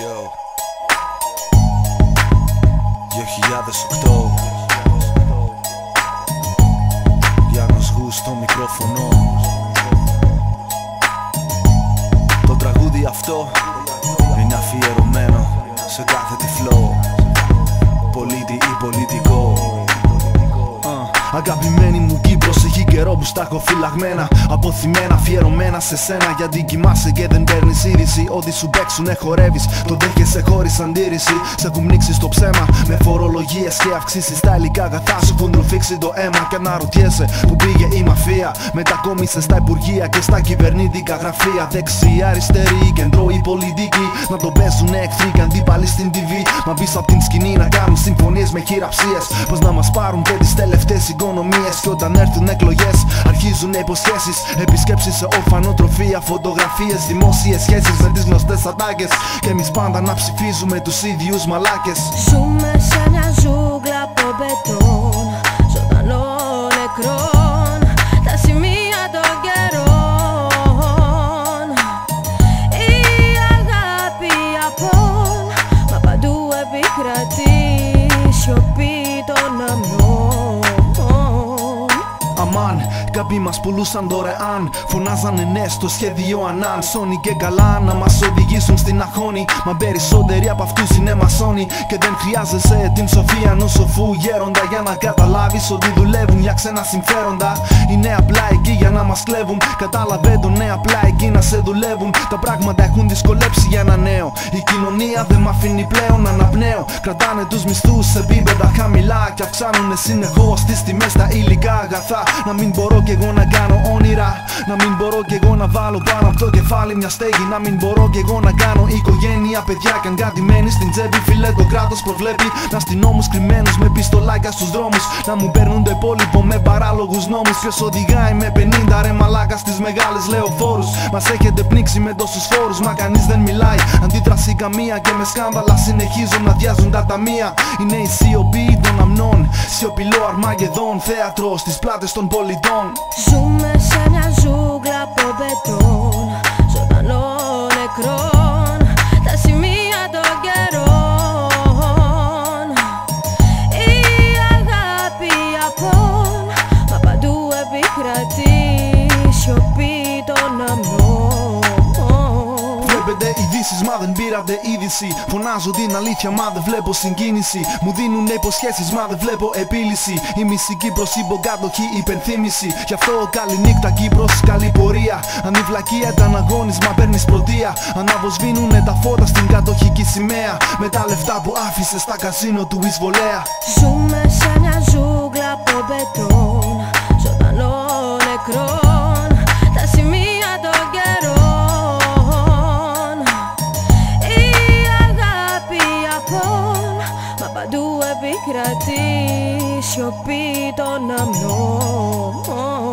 Yo. 2008 Γιάννος Γου στο μικρόφωνο. Το τραγούδι αυτό είναι αφιερωμένο σε κάθε τυφλό Πολίτη ή πολιτικό. Αγαπημένη μου καιρό που στα έχω φυλαγμένα Αποθυμένα, αφιερωμένα σε σένα Γιατί κοιμάσαι και δεν παίρνεις είδηση. Ό,τι σου παίξουνε χορεύεις. Το δέχεσαι χωρίς αντίρρηση. Σε έχουν πνίξει στο ψέμα Με φορολογίες και αυξήσεις. Τα υλικά αγαθά σου έχουν τροφήξει το αίμα Και αναρωτιέσαι που πήγε η μαφία. Μετακόμισες στα υπουργεία και στα κυβερνήτικα γραφεία. Δεξιά, αριστερή, κεντρό η πολιτική Να το παίζουν εχθροί και αντίπαλοι στην TV. Μα μπεις απ' την σκηνή να κάνουν συμφωνίες με χειραψίες. Πως να μας πάρουν και τις τελευταίες οικονομίες. Και όταν έρθουν εκλογές αρχίζουν υποσχέσεις. Επισκέψεις σε ορφανοτροφία, φωτογραφίες, δημόσιες σχέσεις Με τις γνωστές ατάκες Και εμείς πάντα να ψηφίζουμε τους ίδιους μαλάκες. Ζούμε σε κάποιοι μας πουλούσαν δωρεάν Φωνάζανε ναι στο σχέδιο Ανάν Σόνι και καλά να μας οδηγήσουν στην αχώνη. Μα περισσότεροι από αυτούς είναι μασόνοι Και δεν χρειάζεσαι την σοφία ενός σοφού γέροντα Για να καταλάβεις ότι δουλεύουν για ξένα συμφέροντα. Είναι απλά εκεί για να μας κλέβουν. Κατάλαβε το ναι απλά εκεί να σε δουλεύουν. Τα πράγματα έχουν δυσκολέψει για ένα νέο. Η κοινωνία δεν μ' αφήνει πλέον να αναπνέω. Κρατάνε τους μισθούς σε επίπεδα χαμηλά Και αυξάνουνε συνεχώς τις τιμές στα υλικά αγαθά. Να μην μπορώ κι εγώ να κάνω όνειρα. Να μην μπορώ κι εγώ να βάλω πάνω από το κεφάλι μια στέγη. Να μην μπορώ κι εγώ να κάνω οικογένεια παιδιά. Κι αν κάτι μένει στην τσέπη φίλε το κράτος προβλέπει Να αστυνόμους κρυμμένους με πιστολάκια στους δρόμους. Να μου παίρνουν το υπόλοιπο με παράλογους νόμους. Ποιος οδηγάει με 50 ρε μαλάκα στις μεγάλες λεωφόρους. Μας έχετε πνίξει με τόσους φόρους μα κανείς δεν μιλάει. Αντίδραση καμία και με σκάνδαλα συνεχίζουν να διάζουν τα ταμεία. Είναι η σιωπή των αμνών Σιωπηλό αρμαγεδόν θέατρος στις πλάτες των πολιτών Ζούμε σε μια ζούγκλα από μπετόν Ζωντανό νεκρόν ειδήσει, μα δεν πήρατε είδηση. Φωνάζω την αλήθεια, μα δεν βλέπω συγκίνηση. Μου δίνουν υποσχέσεις, μα δεν βλέπω επίλυση. Η μισή Κύπρος υποκάτοχη υπενθύμηση. Γι' αυτό καλή νύχτα Κύπρος, καλή πορεία. Αν η βλακεία ήταν αγώνισμα, παίρνεις πρωτεία. Αναβοσβήνουνε τα φώτα στην κατοχική σημαία. Με τα λεφτά που άφησες στα καζίνο του εισβολέα. Ζούμε σε μια ζούγκλα από μπετόν παντού επικρατεί σιωπή των αμνών